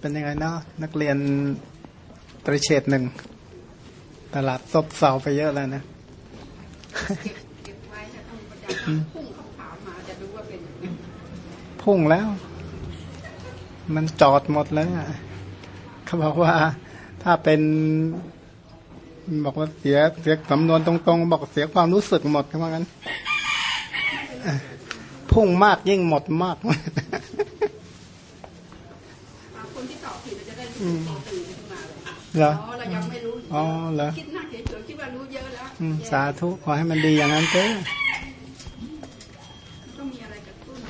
เป็นยังไงเนาะนักเรียนปริเชตหนึ่งตลาดซบเซาไปเยอะแล้วนะเก็บเก็บไว้ถ้าต้องประจำพุ่งเขาขาวมาจะรู้ว่าเป็นอย่างนี้พุ่งแล้ว มันจอดหมดแล้วอะเขาบอกว่าถ้าเป็นบอกว่าเสียเสียสำนวนตรงๆ บอกเสียความรู้สึกหมดเขาว่างั้นอะพุ่งมากยิ่งหมดมาก อ่าคนที่ตอบ ผิดเราจะได้รู้สึกตัวตื่นขึ้นมาเลยเหรออ๋อเรายังไม่รู้อ๋อเหรอคิดหน้าเฉยๆคิดว่ารู้เยอะแล้วอืมแย่สาธุขอให้มันดีอย่างนั้นเถอะต้องมีอะไรกระตุ้น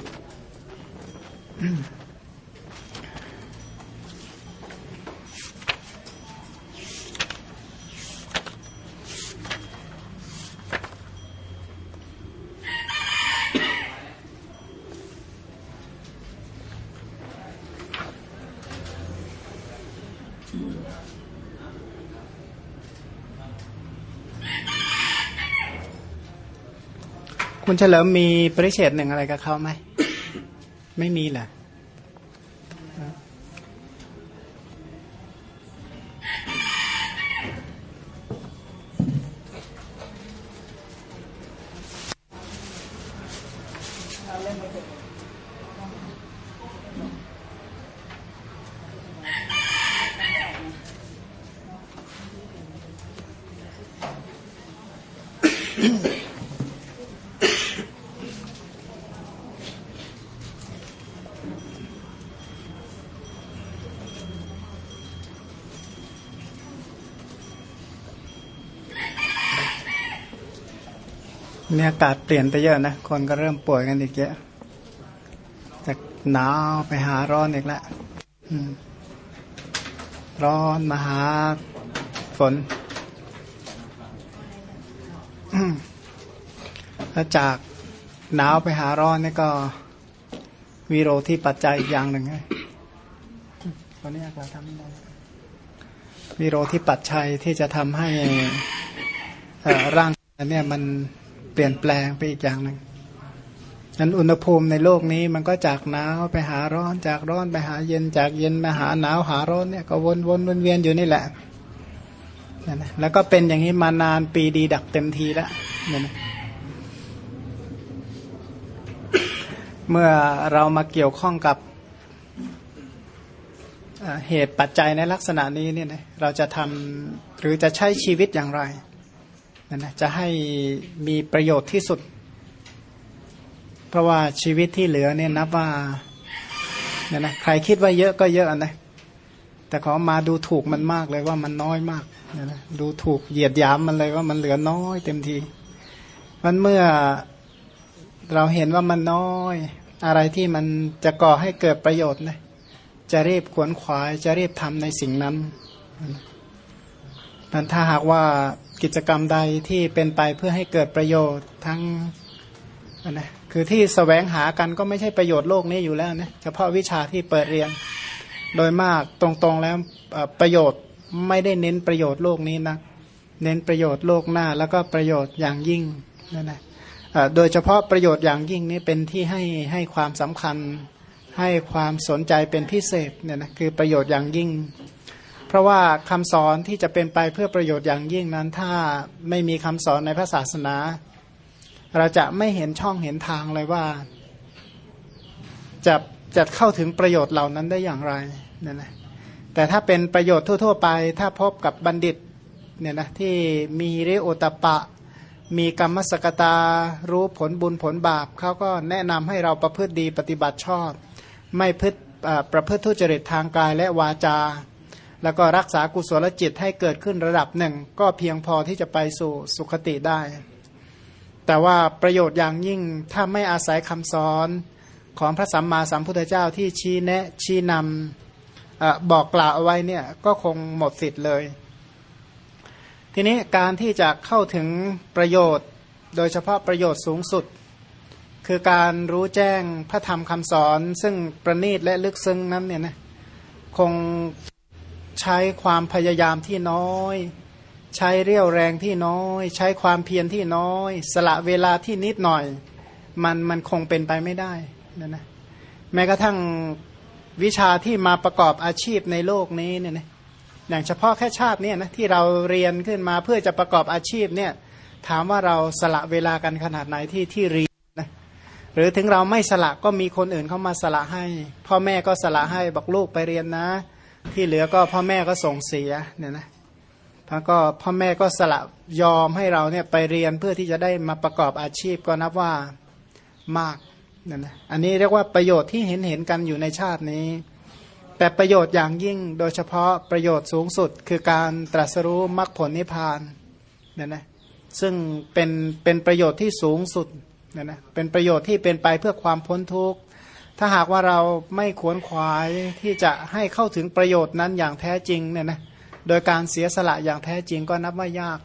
คุณเฉลิมมีปริเชตหนึ่งอะไรกับเขาไหม ไม่มีแหละ มีอากาศเปลี่ยนไปเยอะนะ คนก็เริ่มป่วยกันอีกเยอะ จากหนาวไปหาร้อนอีกแล้วร้อนมาหาฝนแล้วจากหนาวไปหาร้อนนี่ก็วีโรที่ปัจจัยอีกอย่างหนึ่งไงตอนนี้อากาศทำไม่ได้วีโรที่ปัจจัยที่จะทำให้อ่อร่างเนี่ยมัน ปลี่ยนแปลงไปอีกอย่างหนึ่งนั้นอุณหภูมิในโลกนี้มันก็จากหนาวไปหาร้อนจากร้อนไปหาเย็นจากเย็นมาหาหนาวหาร้อนเนี่ยก็วนวนวนเวียนอยู่นี่แหละนนะแล้วก็เป็นอย่างนี้มานานปีดีดักเต็มทีแล้วเนี่ยนะเมื่อเรามาเกี่ยวข้องกับเอ่อเหตุปัจจัยในลักษณะนี้เนี่ยนะเราจะทำหรือจะใช้ชีวิตอย่างไร นั่นนะจะให้มีประโยชน์ที่สุด เพราะว่าชีวิตที่เหลือเนี่ยนับว่าเนี่ยนะใครคิดว่าเยอะก็เยอะนะแต่ขอมาดูถูกมันมากเลยว่ามันน้อยมากเนี่ยนะดูถูกเหยียดหยามมันเลยว่ามันเหลือน้อยเต็มทีมันเมื่อเราเห็นว่ามันน้อย อะไรที่มันจะก่อให้เกิดประโยชน์นะจะรีบขวนขวายจะรีบทำในสิ่งนั้นนั้นถ้าหากว่า กิจกรรมใดที่เป็นไปเพื่อให้เกิดประโยชน์ทั้งนนะคือที่สแสวงหากันก็ไม่ใช่ประโยชน์โลกนี้อยู่แล้วนะเฉพาะวิชาที่เปิดเรียน โดยมากตรงๆแล้วประโยชน์ไม่ได้เน้นประโยชน์โลกนี้นะเน้นประโยชน์โลกหน้า แล้วก็ประโยชน์อย่างยิ่งนั่นนะโดยเฉพาะประโยชน์อย่างยิ่งนี้เป็นที่ให้ให้ความสำคัญให้ความสนใจเป็นพิเศษเนี่ยนะคือประโยชน์อย่างยิ่ง เพราะว่าคำสอนที่จะเป็นไปเพื่อประโยชน์อย่างยิ่งนั้น ถ้าไม่มีคำสอนในพระศาสนา เราจะไม่เห็นช่องเห็นทางเลยว่า จะจะเข้าถึงประโยชน์เหล่านั้นได้อย่างไรนี่ยนะแต่ถ้าเป็นประโยชน์ทั่ว ๆ ไป ถ้าพบกับบัณฑิตเนี่ยนะที่มีริโอตปะ มีกรรมสกตา รู้ผลบุญผลบาปเขาก็แนะนำให้เราประพฤติดีปฏิบัติชอบ ไม่พฤติประพฤติทุจริตทางกายและวาจา แล้วก็รักษากุศลจิตให้เกิดขึ้นระดับหนึ่ง ก็เพียงพอที่จะไปสู่สุขติได้ แต่ว่าประโยชน์อย่างยิ่งถ้าไม่อาศัยคำสอนของพระสัมมาสัมพุทธเจ้าที่ชี้แนะชี้นำอบอกกล่าวเอาไว้เนี่ยก็คงหมดสิทธิ์เลย ทีนี้การที่จะเข้าถึงประโยชน์โดยเฉพาะประโยชน์สูงสุด คือการรู้แจ้งพระธรรมคำสอน ซึ่งประณีตและลึกซึ้งนั้นเนี่ยนะคง ใช้ความพยายามที่น้อย ใช้เรี่ยวแรงที่น้อย ใช้ความเพียรที่น้อย สละเวลาที่นิดหน่อย มันมันคงเป็นไปไม่ได้นะนะแม้กระทั่งวิชาที่มาประกอบอาชีพในโลกนี้เนี่ยนะอย่างเฉพาะแค่ชาติเนี่ยนะที่เราเรียนขึ้นมาเพื่อจะประกอบอาชีพเนี่ยถามว่าเราสละเวลากันขนาดไหนที่ที่เรียนนะหรือถึงเราไม่สละก็มีคนอื่นเข้ามาสละให้ พ่อแม่ก็สละให้บอกลูกไปเรียนนะ ที่เหลือก็พ่อแม่ก็ส่งเสียเนี่ยนะพระก็พ่อแม่ก็สละยอมให้เราเนี่ยไปเรียนเพื่อที่จะได้มาประกอบอาชีพก็นับว่ามากนั่นนะอันนี้เรียกว่าประโยชน์ที่เห็นเห็นกันอยู่ในชาตินี้ แต่ประโยชน์อย่างยิ่งโดยเฉพาะประโยชน์สูงสุดคือการตรัสรู้มรรคผลนิพพานเนั่นนะซึ่งเป็นเป็นประโยชน์ที่สูงสุดเนั่นนะเป็นประโยชน์ที่เป็นไปเพื่อความพ้นทุกข์ ถ้าหากว่าเราไม่ขวนขวายที่จะให้เข้าถึงประโยชน์นั้นอย่างแท้จริงเนี่ยนะโดยการเสียสละอย่างแท้จริงก็นับว่ายาก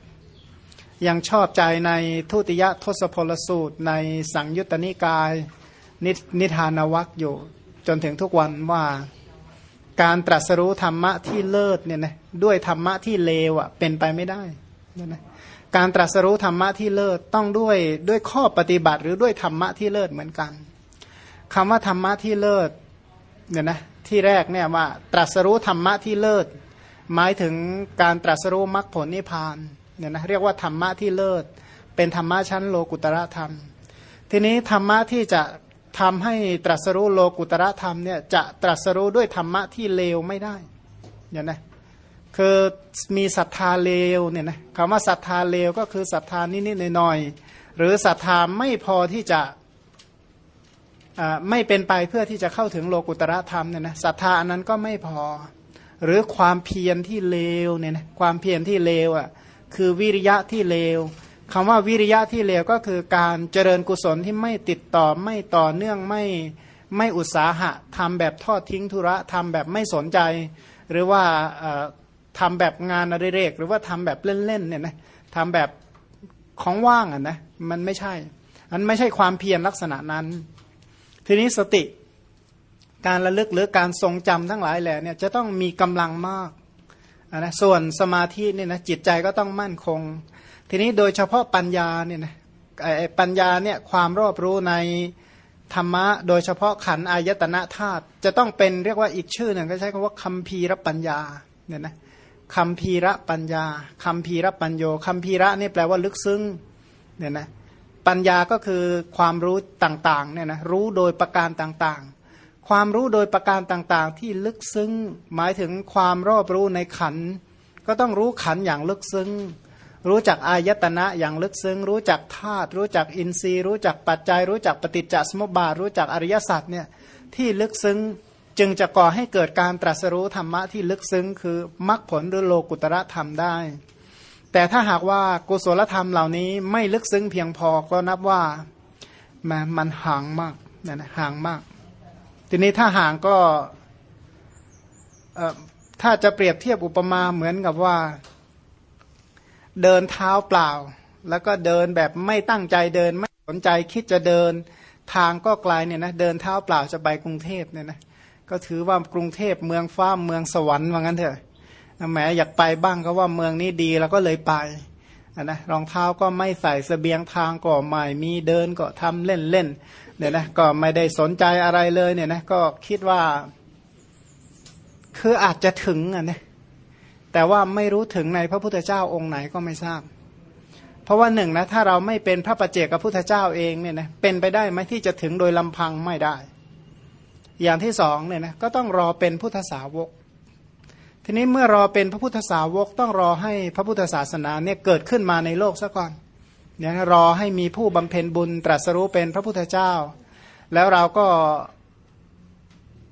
ยังชอบใจในทุติยทศพลสูตร ในสังยุตตนิกายนนิทานวักอยู่ จนถึงทุกวันว่าการตรัสรู้ธรรมะที่เลิศเนี่ยนะด้วยธรรมะที่เลวอะเป็นไปไม่ได้เนี่ยนะการตรัสรู้ธรรมะที่เลิศต้องด้วยด้วยข้อปฏิบัติหรือด้วยธรรมะที่เลิศเหมือนกัน คำว่าธรรมะที่เลิศเนี่ยนะที่แรกเนี่ยว่าตรัสรู้ธรรมะที่เลิศ หมายถึงการตรัสรู้มรรคผลนิพพานเนี่ยนะเรียกว่าธรรมะที่เลิศ เป็นธรรมะชั้นโลกุตระธรรม ทีนี้ธรรมะที่จะทำให้ตรัสรู้โลกุตระธรรมเนี่ยจะตรัสรู้ด้วยธรรมะที่เลวไม่ได้เนี่ยนะคือมีศรัทธาเลวเนี่ยนะคำว่าศรัทธาเลวก็คือศรัทธานิดๆหน่อยๆหรือศรัทธาไม่พอที่จะ ไม่เป็นไปเพื่อที่จะเข้าถึงโลกุตระธรรมเนี่ยนะศรัทธาอันนั้นก็ไม่พอ หรือความเพียรที่เลวเนี่ยนะความเพียรที่เลวอะคือวิริยะที่เลวคำว่าวิริยะที่เลวก็คือการเจริญกุศลที่ไม่ติดต่อไม่ต่อเนื่องไม่ไม่อุตสาหะทำแบบทอดทิ้งธุระทำแบบไม่สนใจ หรือว่าทำแบบงานอะไรเรก หรือว่าทำแบบเล่นๆเนี่ยนะทำแบบของว่างอะนะมันไม่ใช่อันไม่ใช่ความเพียรลักษณะนั้น ทีนี้สติ การระลึกหรือการทรงจำทั้งหลายแหล่เนี่ยจะต้องมีกำลังมากนะส่วนสมาธิเนี่ยนะจิตใจก็ต้องมั่นคง ทีนี้โดยเฉพาะปัญญาเนี่ยนะปัญญาเนี่ยความรอบรู้ในธรรมะ โดยเฉพาะขันอายตนะธาตุจะต้องเป็นเรียกว่าอีกชื่อหนึ่งก็ใช้คำว่าคัมภีรปัญญาเนี่ยนะคัมภีรปัญญาคัมภีรปัญโยคัมภีระนี่แปลว่าลึกซึ้งเนี่ยนะ ปัญญาก็คือความรู้ต่างๆเนี่ยนะรู้โดยประการต่างๆ ความรู้โดยประการต่างๆ ที่ลึกซึ้งหมายถึงความรอบรู้ในขัน ก็ต้องรู้ขันอย่างลึกซึ้ง รู้จักอายตนะอย่างลึกซึ้ง รู้จักธาตุรู้จักอินทรีย์ รู้จักปัจจัย รู้จักปฏิจจสมุปบาท รู้จักอริยสัจเนี่ยที่ลึกซึ้งจึงจะก่อให้เกิดการตรัสรู้ธรรมะที่ลึกซึ้งคือมรรคผลหรือโลกุตระธรรมได้ แต่ถ้าหากว่ากุศลธรรมเหล่านี้ไม่ลึกซึ้งเพียงพอก็นับว่ามันห่างมากนะห่างมาก ทีนี้ถ้าห่างก็ถ้าจะเปรียบเทียบอุปมาเหมือนกับว่า เดินเท้าเปล่า แล้วก็เดินแบบไม่ตั้งใจเดินไม่สนใจคิดจะเดินทางก็ไกลเนี่ยนะเดินเท้าเปล่าจะไปกรุงเทพเนี่ยนะก็ถือว่ากรุงเทพเมืองฟ้าเมืองสวรรค์ว่างั้นเถอะ แหมอยากไปบ้างก็ว่าเมืองนี้ดีแล้วก็เลยไปนะรองเท้าก็ไม่ใส่สเสบียงทางก็ไม่มีเดินก็ทำเล่นเล่นเนี่ยนะก็ไม่ได้สนใจอะไรเลยเนี่ยนะก็คิดว่า คืออาจจะถึงอะนะแต่ว่าไม่รู้ถึงในพระพุทธเจ้าองค์ไหนก็ไม่ทราบ เพราะว่าหนึ่งนะถ้าเราไม่เป็นพระประเจกับพุทธเจ้าเองเนี่ยนะเป็นไปได้ไหมที่จะถึงโดยลำพังไม่ได้ อย่างที่สองเนี่ยนะก็ต้องรอเป็นพุทธสาวก ทีนี้เมื่อรอเป็นพระพุทธสาวกต้องรอให้พระพุทธศาสนาเนี่ยเกิดขึ้นมาในโลกซะก่อนเนี่ยรอให้มีผู้บำเพ็ญบุญตรัสรู้เป็นพระพุทธเจ้า แล้วเราก็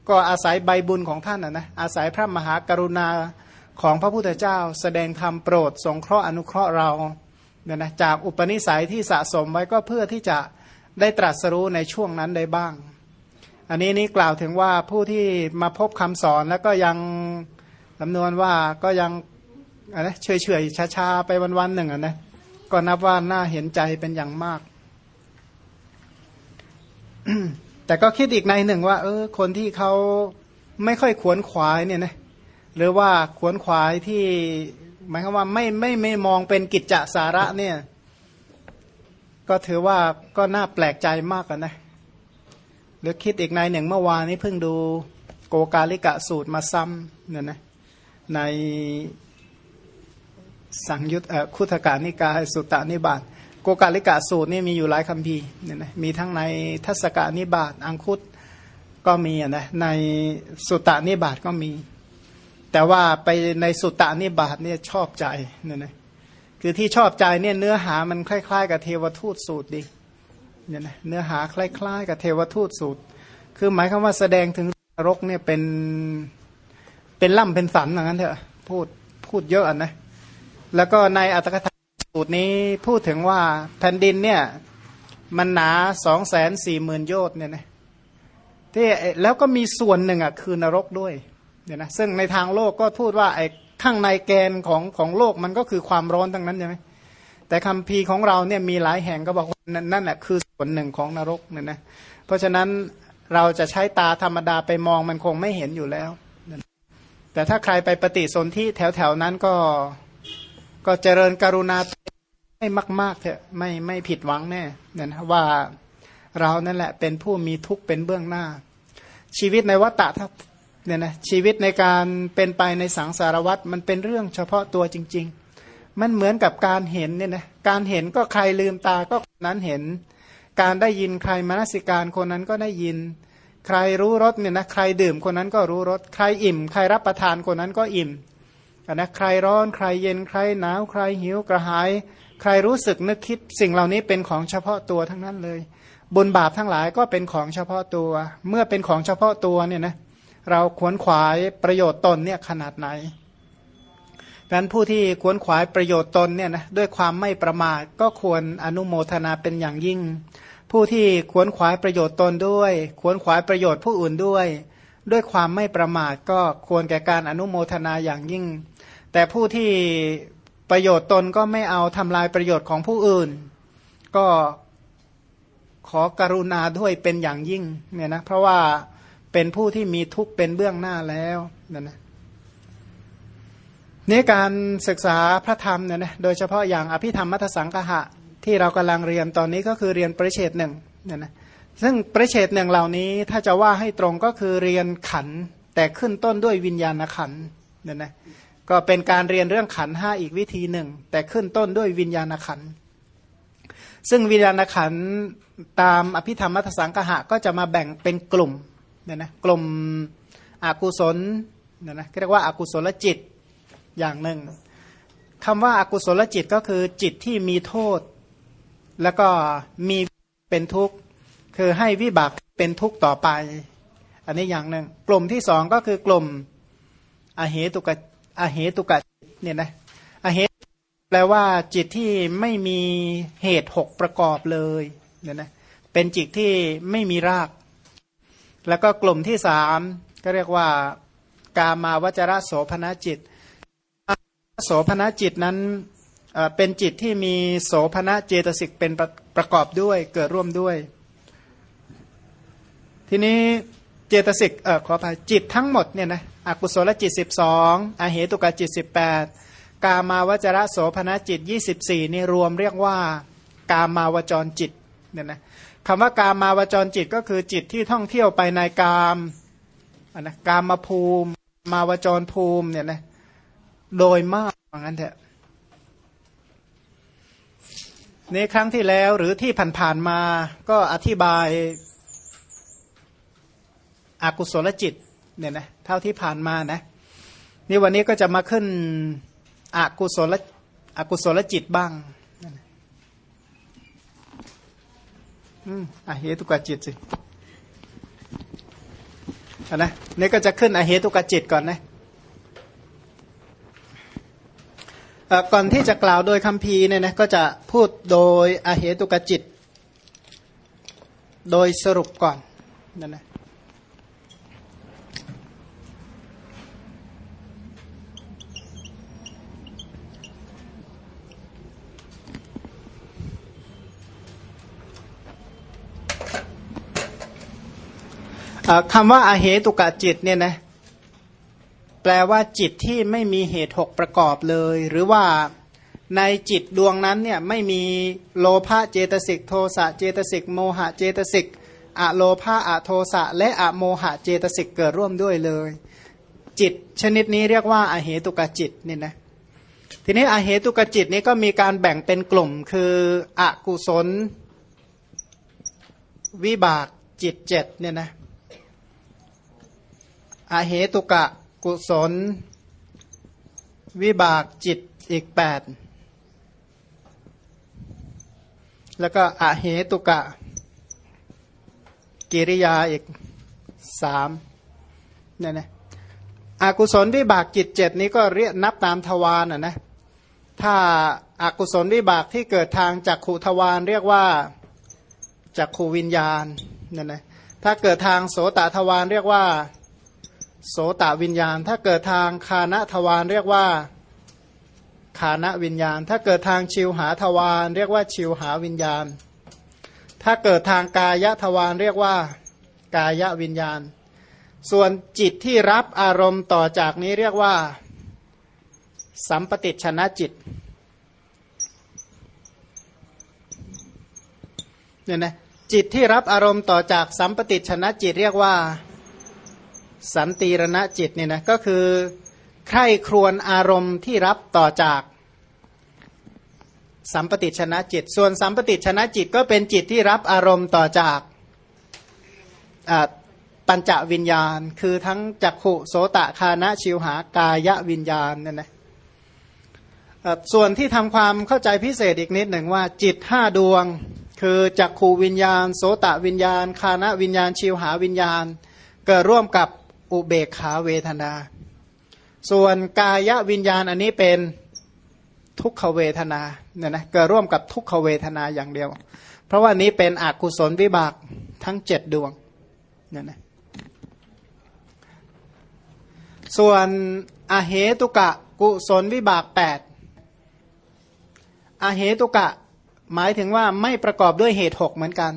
ก็อาศัยใบบุญของท่านนะนะอาศัยพระมหากรุณาของพระพุทธเจ้า แสดงธรรมโปรด สงเคราะห์อนุเคราะห์เราเนี่ยนะจากอุปนิสัยที่สะสมไว้ก็เพื่อที่จะได้ตรัสรู้ในช่วงนั้นได้บ้าง อันนี้นี่กล่าวถึงว่าผู้ที่มาพบคำสอนแล้วก็ยัง จำนวนว่าก็ยังอะไรเฉยเฉยช้าๆไปวันๆหนึ่งอะนะก็นับว่าน่าเห็นใจเป็นอย่างมาก แต่ก็คิดอีกในหนึ่งว่า เออ คนที่เขาไม่ค่อยขวนขวายเนี่ยนะหรือว่าขวนขวายที่หมายความว่าไม่ไม่ไม่มองเป็นกิจจสาระเนี่ย ก็ถือว่าก็น่าแปลกใจมากกันนะหรือคิดอีกในหนึ่งเมื่อวานนี้เพิ่งดูโกกาลิกะสูตรมาซ้ำเนี่ยนะ ในสังยุตคุถกานิกายสุตตานิบาตโกกาลิกะสูตรนี่มีอยู่หลายคัมภีร์เนี่ยนะมีทั้งในทัศกานิบาตอังคุตก็มีนะในสุตตานิบาตก็มี แต่ว่าไปในสุตตานิบาตเนี่ยชอบใจเนี่ยนะคือที่ชอบใจเนี่ยเนื้อหามันคล้าย ๆ กับเทวทูตสูตรดีเนี่ยนะเนื้อหาคล้าย ๆ กับเทวทูตสูตร คือหมายคำว่าแสดงถึงนรกเนี่ยเป็น เป็นล่ำเป็นสันอย่างนั้นเถอะพูดพูดเยอะนะ แล้วก็ในอัตถกถาสูตรนี้พูดถึงว่าแผ่นดินเนี่ยมันหนาสองแสนสี่หมื่นโยชน์เนี่ยนะที่แล้วก็มีส่วนหนึ่งอะคือนรกด้วยเนี่ยนะซึ่งในทางโลกก็พูดว่าไอ้ข้างในแกนของของโลกมันก็คือความร้อนทั้งนั้นใช่ไหมแต่คำพีของเราเนี่ยมีหลายแห่งก็บอกว่านั่นแหละคือส่วนหนึ่งของนรกเนี่ยนะเพราะฉะนั้นเราจะใช้ตาธรรมดาไปมองมันคงไม่เห็นอยู่แล้ว แต่ถ้าใครไปปฏิสนธิแถวแถวนั้นก็ก็เจริญกรุณาให้มาก ๆเถอะไม่ไม่ผิดหวังแน่เนี่ยนะว่าเรานั่นแหละเป็นผู้มีทุกข์เป็นเบื้องหน้า ชีวิตในวัฏฏะเนี่ยนะชีวิตในการเป็นไปในสังสารวัฏมันเป็นเรื่องเฉพาะตัวจริง ๆ มันเหมือนกับการเห็นเนี่ยนะการเห็นก็ใครลืมตาก็นั้นเห็น การได้ยินใครมนสิการคนนั้นก็ได้ยิน ใครรู้รสเนี่ยนะใครดื่มคนนั้นก็รู้รสใครอิ่ม ใครรับประทานคนนั้นก็อิ่มนะใครร้อนใครเย็นใครหนาวใครหิวกระหาย ใครรู้สึกนึกคิดสิ่งเหล่านี้เป็นของเฉพาะตัวทั้งนั้นเลย บุญบาปทั้งหลายก็เป็นของเฉพาะตัว เมื่อเป็นของเฉพาะตัวเนี่ยนะเราขวนขวายประโยชน์ตนเนี่ยขนาดไหนดังนั้นผู้ที่ขวนขวายประโยชน์ตนเนี่ยนะด้วยความไม่ประมาทก็ควรอนุโมทนาเป็นอย่างยิ่ง ผู้ที่ขวนขวายประโยชน์ตนด้วย ขวนขวายประโยชน์ผู้อื่นด้วย ด้วยความไม่ประมาทก็ควรแก่การอนุโมทนาอย่างยิ่ง แต่ผู้ที่ประโยชน์ตนก็ไม่เอาทำลายประโยชน์ของผู้อื่น ก็ขอกรุณาด้วยเป็นอย่างยิ่งเนี่ยนะเพราะว่าเป็นผู้ที่มีทุกข์เป็นเบื้องหน้าแล้วนั่นนะนี่การศึกษาพระธรรมเนี่ยนะโดยเฉพาะอย่างอภิธรรมมัทสังกหะ ที่เรากำลังเรียนตอนนี้ก็คือเรียนประเชตหนึ่งเนี่ยนะซึ่งประเชตหนึ่งเหล่านี้ถ้าจะว่าให้ตรงก็คือเรียนขันแต่ขึ้นต้นด้วยวิญญาณขันเนี่ยนะก็เป็นการเรียนเรื่องขันห้าอีกวิธีหนึ่ง แต่ขึ้นต้นด้วยวิญญาณขันซึ่งวิญญาณขันตามอภิธรรมมัทสังกหะก็จะมาแบ่งเป็นกลุ่มเนี่ยนะกลุ่มอกุศลเนี่ยนะเรียกว่าอากุศลจิตอย่างหนึ่งคำว่าอากุศลจิตก็คือจิตที่มีโทษ แล้วก็มีเป็นทุกข์คือให้วิบากเป็นทุกข์ต่อไป อันนี้อย่างหนึ่งกลุ่มที่สองก็คือกลุ่มอเหตุกะอเหตุกะเนี่ยนะอเหตุแปลว่าจิตที่ไม่มีเหตุหกประกอบเลยเนี่ยนะเป็นจิตที่ไม่มีราก แล้วก็กลุ่มที่สามก็เรียกว่ากามาวจระโสภณจิตโสภณจิตนั้น เป็นจิตที่มีโสภณเจตสิกเป็นประประกอบด้วยเกิดร่วมด้วย ทีนี้เจตสิกเออขออภัยจิตทั้งหมดเนี่ยนะอกุศลจิต 12อเหตุกจิต 18 กามาวจระโสภณจิต 24 นี่รวมเรียกว่า กามาวจรจิตเนี่ยนะคำว่ากามาวจรจิตก็คือจิตที่ท่องเที่ยวไปในกามนะกามาภูมิ มาวจรภูมิเนี่ยนะโดยมากอย่างนั้นเถอะ ในครั้งที่แล้วหรือที่ผ่านๆมาก็อธิบายอากุศลจิตเนี่ยนะเท่าที่ผ่านมานะนี่วันนี้ก็จะมาขึ้นอกุศลอกุศลจิตบ้างอืมอเหตุกจิตสินะนี่ก็จะขึ้นอเหตุกจิตก่อนนะ ก่อนที่จะกล่าวโดยคำพีเนี่ยนะก็จะพูดโดยอาเหตุกจิต โดยสรุปก่อนนั่นนะคำว่าอาเหตุกจิตเนี่ยนะ แปลว่าจิตที่ไม่มีเหตุหกประกอบเลย หรือว่าในจิตดวงนั้นเนี่ยไม่มีโลภะเจตสิกโทสะเจตสิกโมหะเจตสิกอะโลภาอะโทสะและอะโมหะเจตสิกเกิดร่วมด้วยเลย จิตชนิดนี้เรียกว่าอาเหตุกจิตนี่นะทีนี้อาเหตุกจิตนี้ก็มีการแบ่งเป็นกลุ่มคืออกุศล วิบากจิตเจ็ดเนี่ยนะอาเหตุกะ กุศล วิบากจิตอีกแปดแล้วก็อเหตุกะ กิริยาอีกสามเนี่ยนะอากุศลวิบากจิตเจ็ดนี้ก็เรียกนับตามทวารอะนะถ้าอากุศลวิบากที่เกิดทางจากขูทวารเรียกว่าจากขูวิญญาณเนี่ยนะถ้าเกิดทางโสตทวารเรียกว่า โสตวิญญาณ ถ้าเกิดทางคานทวารเรียกว่าคานวิญญาณ ถ้าเกิดทางชิวหาทวารเรียกว่าชิวหาวิญญาณ ถ้าเกิดทางกายทวารเรียกว่ากายวิญญาณ ส่วนจิตที่รับอารมณ์ต่อจากนี้เรียกว่า สัมปติชนะจิตเนี่ยนะจิตที่รับอารมณ์ต่อจากสัมปติชนะจิตเรียกว่า สันติรณจิตเนี่ยนะก็คือใคร่ครวญอารมณ์ที่รับต่อจากสัมปติชนะจิต ส่วนสัมปติชนะจิตก็เป็นจิตที่รับอารมณ์ต่อจากปัญจวิญญาณ คือทั้งจักขุโสตะคานะชิวหากายวิญญาณนั่นนะส่วนที่ทำความเข้าใจพิเศษอีกนิดหนึ่งว่าจิตห้าดวง คือจักขูวิญญาณ โสตะวิญญาณ คานะวิญญาณ ชิวหาวิญญาณ เกิดร่วมกับ อุเบกขาเวทนา ส่วนกายวิญญาณอันนี้เป็นทุกขเวทนาเนี่ยนะเกิดร่วมกับทุกขเวทนาอย่างเดียว เพราะว่านี้เป็นอกุศลวิบากทั้งเจ็ดดวงเนี่ยนะส่วนอาเหตุกะกุศลวิบากแปดอเหตุกะหมายถึงว่าไม่ประกอบด้วยเหตุหกเหมือนกัน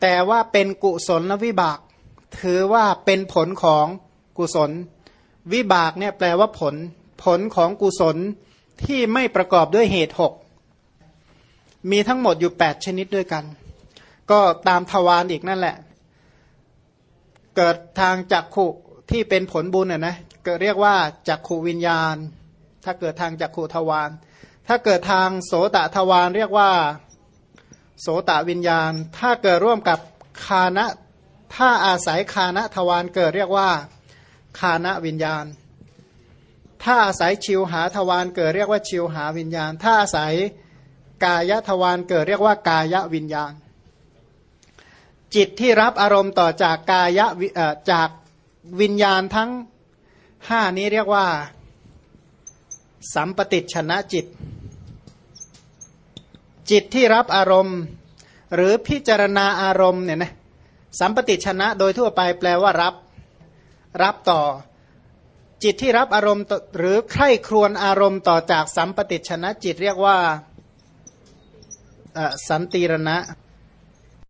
แต่ว่าเป็นกุศลวิบาก ถือว่าเป็นผลของกุศล วิบากเนี่ยแปลว่าผล ผลของกุศลที่ไม่ประกอบด้วยเหตุหกมีทั้งหมดอยู่แปดชนิดด้วยกัน ก็ตามทวารอีกนั่นแหละ เกิดทางจักขุที่เป็นผลบุญน่ะนะก็เรียกว่าจักขูวิญญาณ ถ้าเกิดทางจักขูทวารถ้าเกิดทางโสตทวารเรียกว่าโสตวิญญาณ ถ้าเกิดร่วมกับคานะ ถ้าอาศัยคานะทวารเกิดเรียกว่าคานะวิญญาณ ถ้าอาศัยชิวหาทวารเกิดเรียกว่าชิวหาวิญญาณ ถ้าอาศัยกายทวารเกิดเรียกว่ากายวิญญาณ จิตที่รับอารมณ์ต่อจากกายจากวิญญาณทั้งห้านี้เรียกว่า สัมปติชนะจิต จิตที่รับอารมณ์ หรือพิจารณาอารมณ์เนี่ยนะ สัมปติชนะโดยทั่วไปแปลว่ารับ รับต่อ จิตที่รับอารมณ์หรือใคร่ครวญอารมณ์ต่อจากสัมปติชนะจิตเรียกว่าสันติรณะ